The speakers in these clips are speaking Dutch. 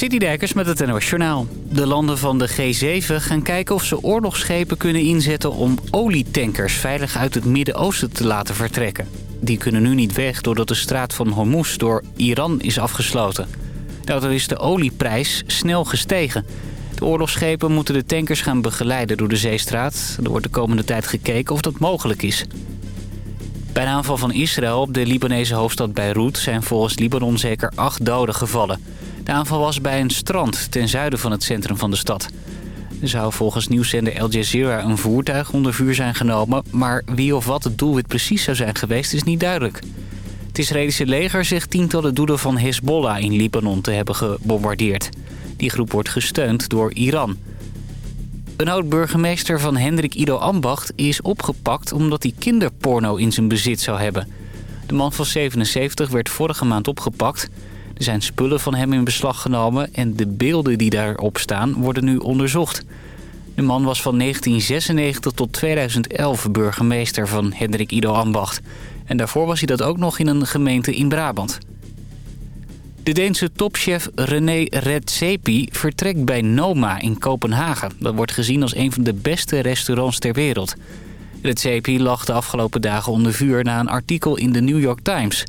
Citydijkers met het Journaal. De landen van de G7 gaan kijken of ze oorlogsschepen kunnen inzetten... om olietankers veilig uit het Midden-Oosten te laten vertrekken. Die kunnen nu niet weg doordat de straat van Hormuz door Iran is afgesloten. Daardoor is de olieprijs snel gestegen. De oorlogsschepen moeten de tankers gaan begeleiden door de zeestraat. Er wordt de komende tijd gekeken of dat mogelijk is. Bij een aanval van Israël op de Libanese hoofdstad Beirut... zijn volgens Libanon zeker acht doden gevallen... De aanval was bij een strand ten zuiden van het centrum van de stad. Er zou volgens nieuwszender Al Jazeera een voertuig onder vuur zijn genomen... maar wie of wat het doelwit precies zou zijn geweest is niet duidelijk. Het Israëlische leger zegt tientallen doelen van Hezbollah in Libanon te hebben gebombardeerd. Die groep wordt gesteund door Iran. Een oud-burgemeester van Hendrik Ido Ambacht is opgepakt... omdat hij kinderporno in zijn bezit zou hebben. De man van 77 werd vorige maand opgepakt... Er zijn spullen van hem in beslag genomen en de beelden die daarop staan worden nu onderzocht. De man was van 1996 tot 2011 burgemeester van Hendrik Ido Ambacht. En daarvoor was hij dat ook nog in een gemeente in Brabant. De Deense topchef René Redzepi vertrekt bij Noma in Kopenhagen. Dat wordt gezien als een van de beste restaurants ter wereld. Redzepi lag de afgelopen dagen onder vuur na een artikel in de New York Times...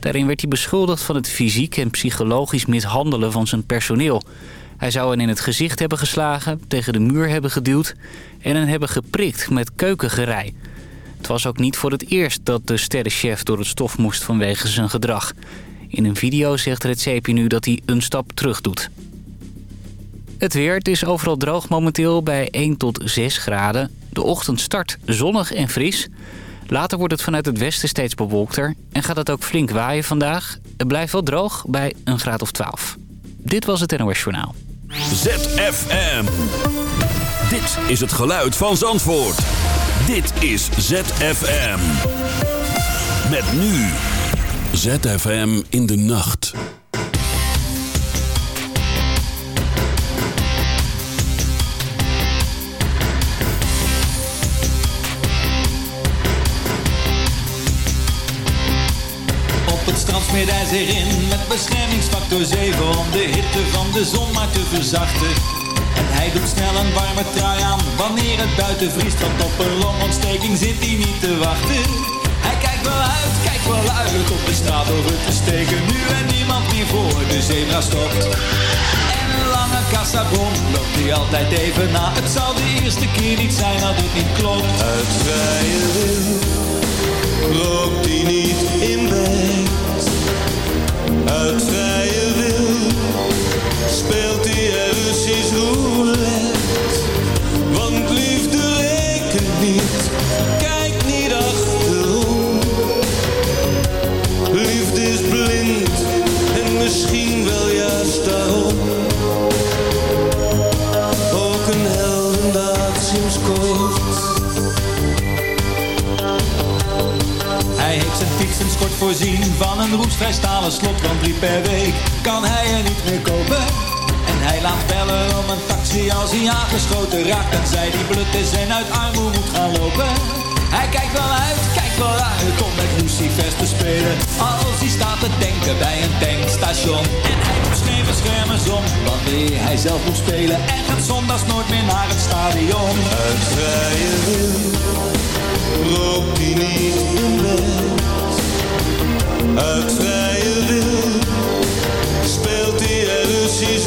Daarin werd hij beschuldigd van het fysiek en psychologisch mishandelen van zijn personeel. Hij zou hen in het gezicht hebben geslagen, tegen de muur hebben geduwd... en hen hebben geprikt met keukengerei. Het was ook niet voor het eerst dat de sterrenchef door het stof moest vanwege zijn gedrag. In een video zegt Redzepi nu dat hij een stap terug doet. Het weer, het is overal droog momenteel bij 1 tot 6 graden. De ochtend start zonnig en fris... Later wordt het vanuit het westen steeds bewolkter en gaat het ook flink waaien vandaag. Het blijft wel droog bij een graad of 12. Dit was het NOS Journaal. ZFM. Dit is het geluid van Zandvoort. Dit is ZFM. Met nu. ZFM in de nacht. Smeert hij zich in met beschermingsfactor 7 om de hitte van de zon maar te verzachten. En hij doet snel een warme trui aan wanneer het buiten vriest, want op een longontsteking zit hij niet te wachten. Hij kijkt wel uit, kijkt wel uit op de straat over te steken, nu en niemand meer voor de zebra stopt. En lange kassabon loopt hij altijd even na. Het zal de eerste keer niet zijn dat het niet klopt. Uit vrije wil loopt hij niet in bed uit vrije wil speelt hij er Russisch. Zijn fietsenskort voorzien van een roestvrij stalen slot. Want drie per week kan hij er niet meer kopen. En hij laat bellen om een taxi als hij aangeschoten raakt. En zij die blut is en uit armoede moet gaan lopen. Hij kijkt wel uit, kijkt wel uit om met Lucifers te spelen. Als hij staat te denken bij een tankstation. En hij doet geen beschermers om hij zelf moet spelen. En gaat zondags nooit meer naar het stadion. Uit vrije wil loopt hij niet in bed. Uit vrije wil speelt hij er Russisch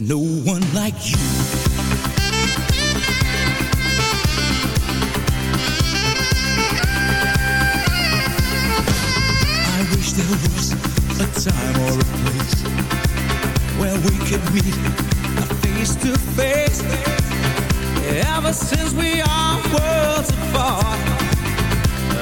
no one like you. I wish there was a time or a place where we could meet face to face. Ever since we are worlds apart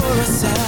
for a sound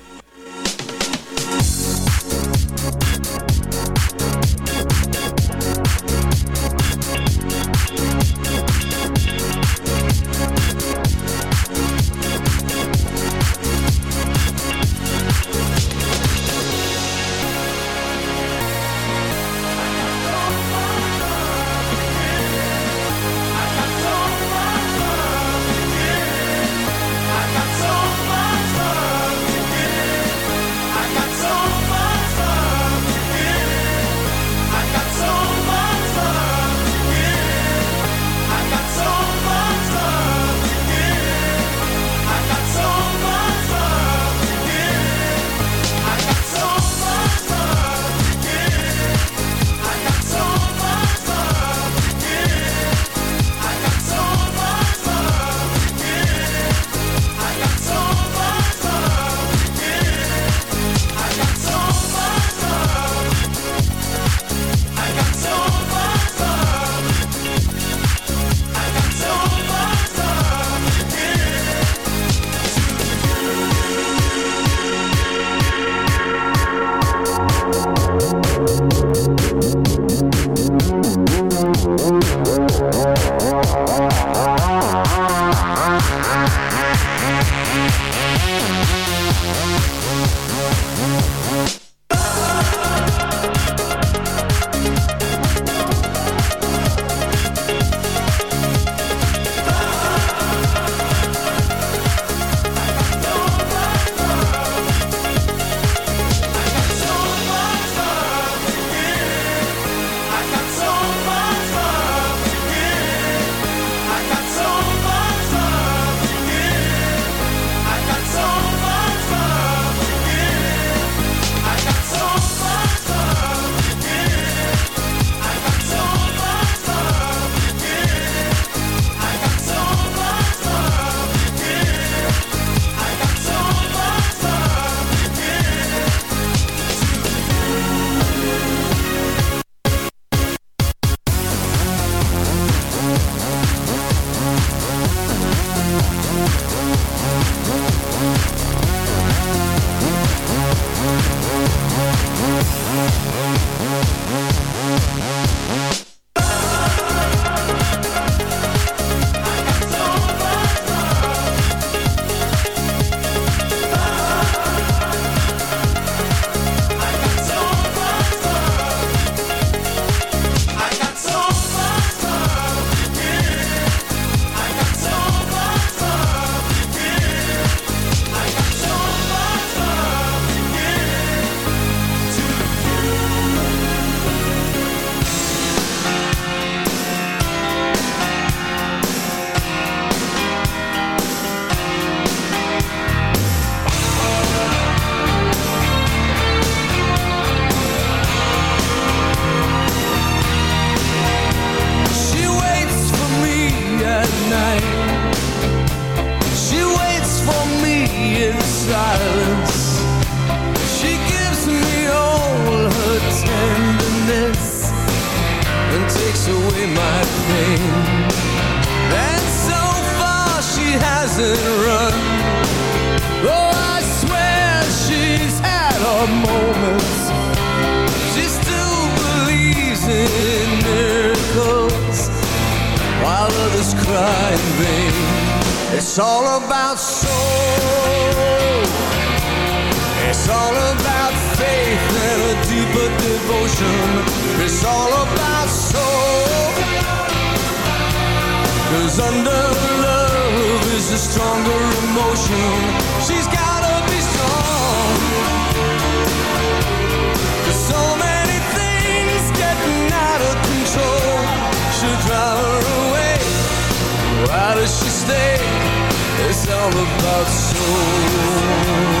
All about soul.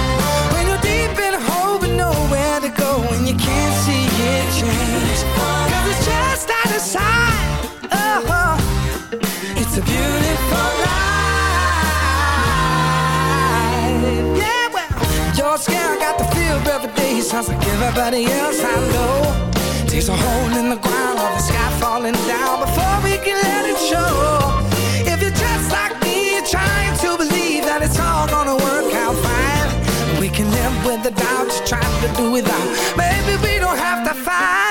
Sight. Oh, uh-huh. it's a beautiful life. Yeah, well, you're scared, got the feel every day. Sounds like everybody else I know. Takes a hole in the ground or the sky falling down before we can let it show. If you're just like me, you're trying to believe that it's all gonna work out fine. We can live with the doubt, just trying to do without. Maybe we don't have to fight.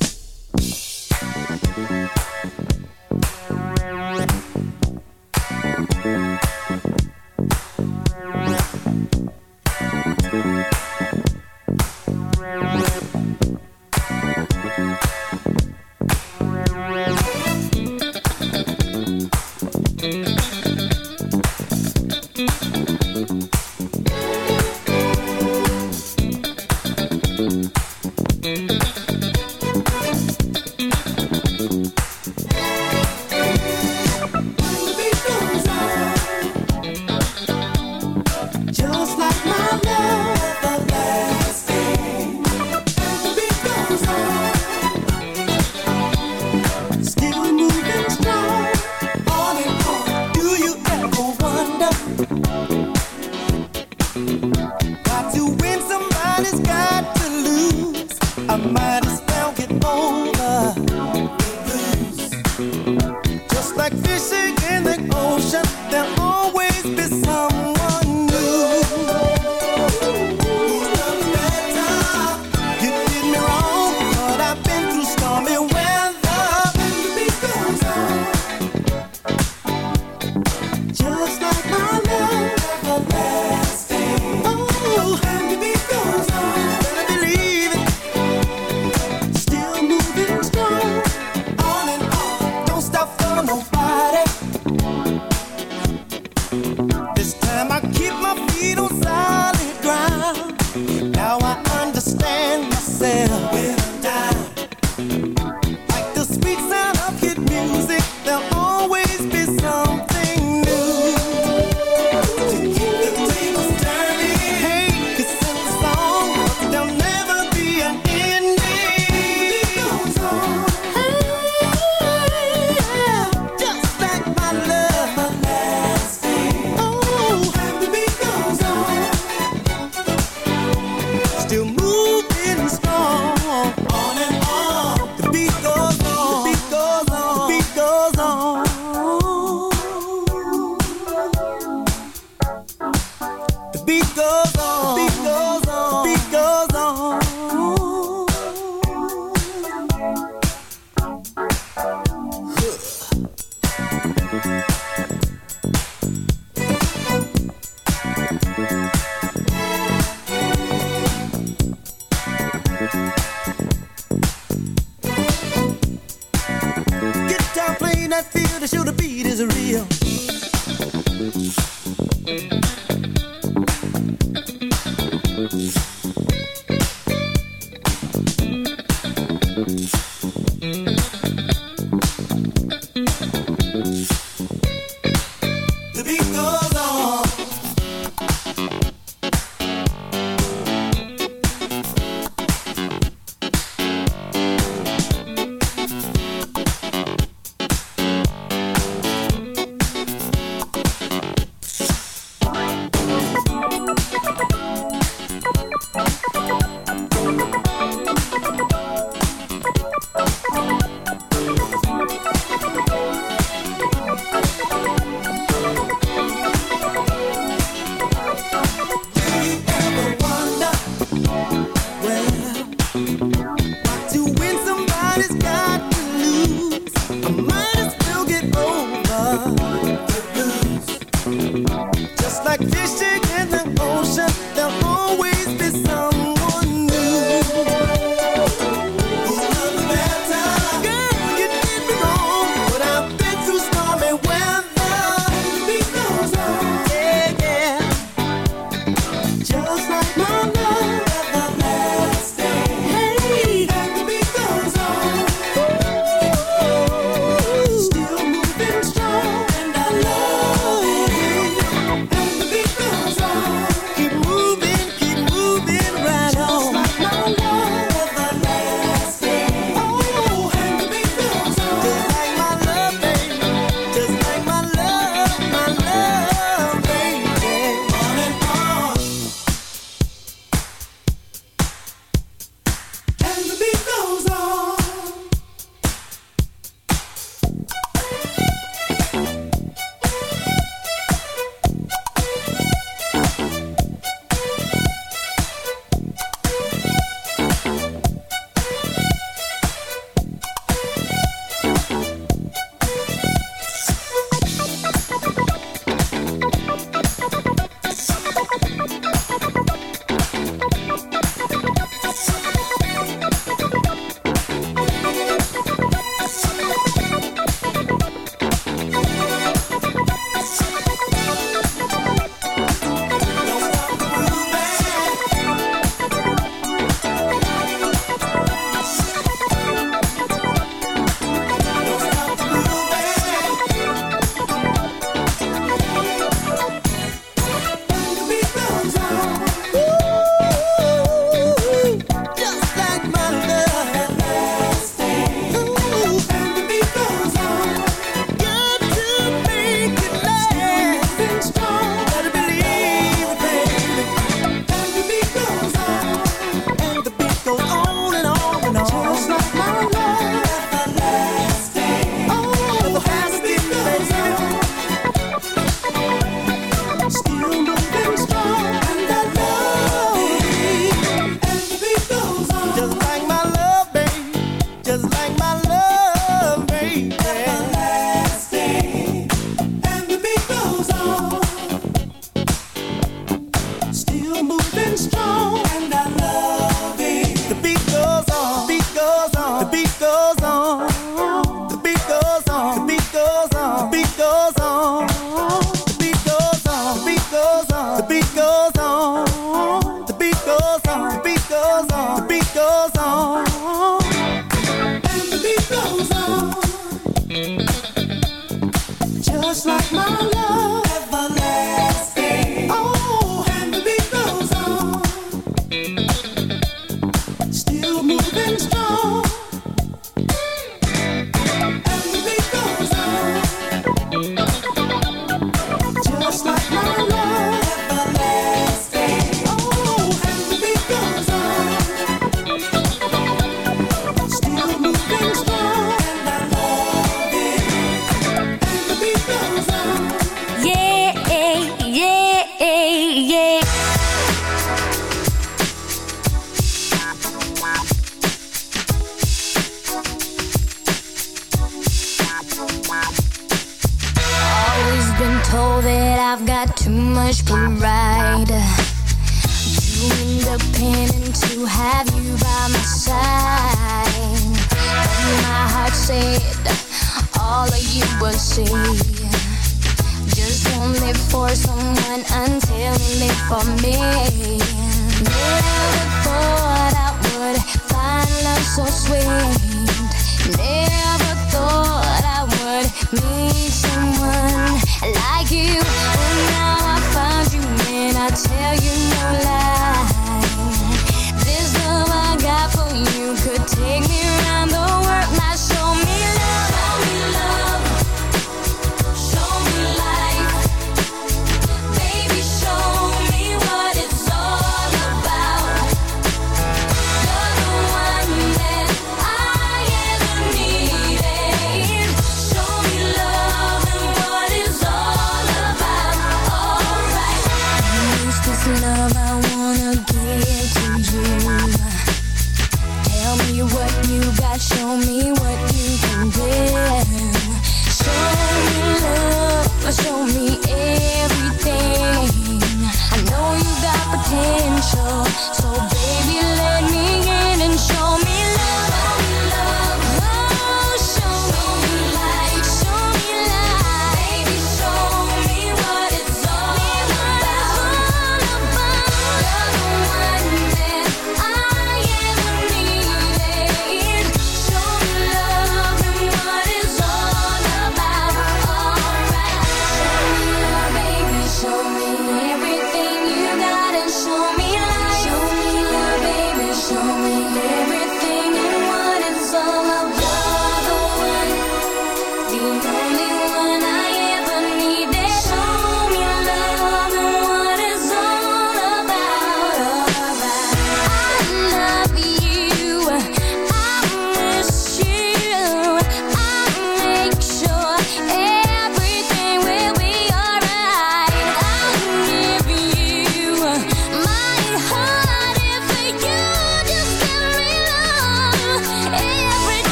Just like my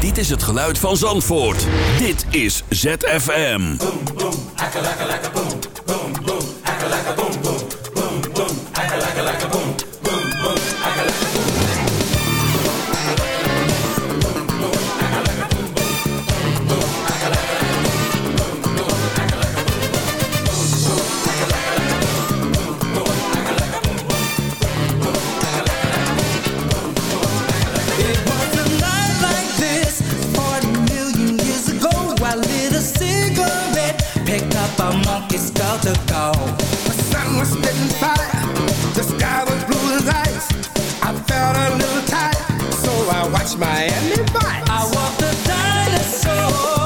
Dit is het geluid van Zandvoort. Dit is ZFM. Boom, boom, akka, akka, akka, boom, boom, boom, akka, akka, boom. to go. The sun was spitting fire, the sky was blue as ice. I felt a little tired, so I watched Miami Vice. I walked the dinosaur.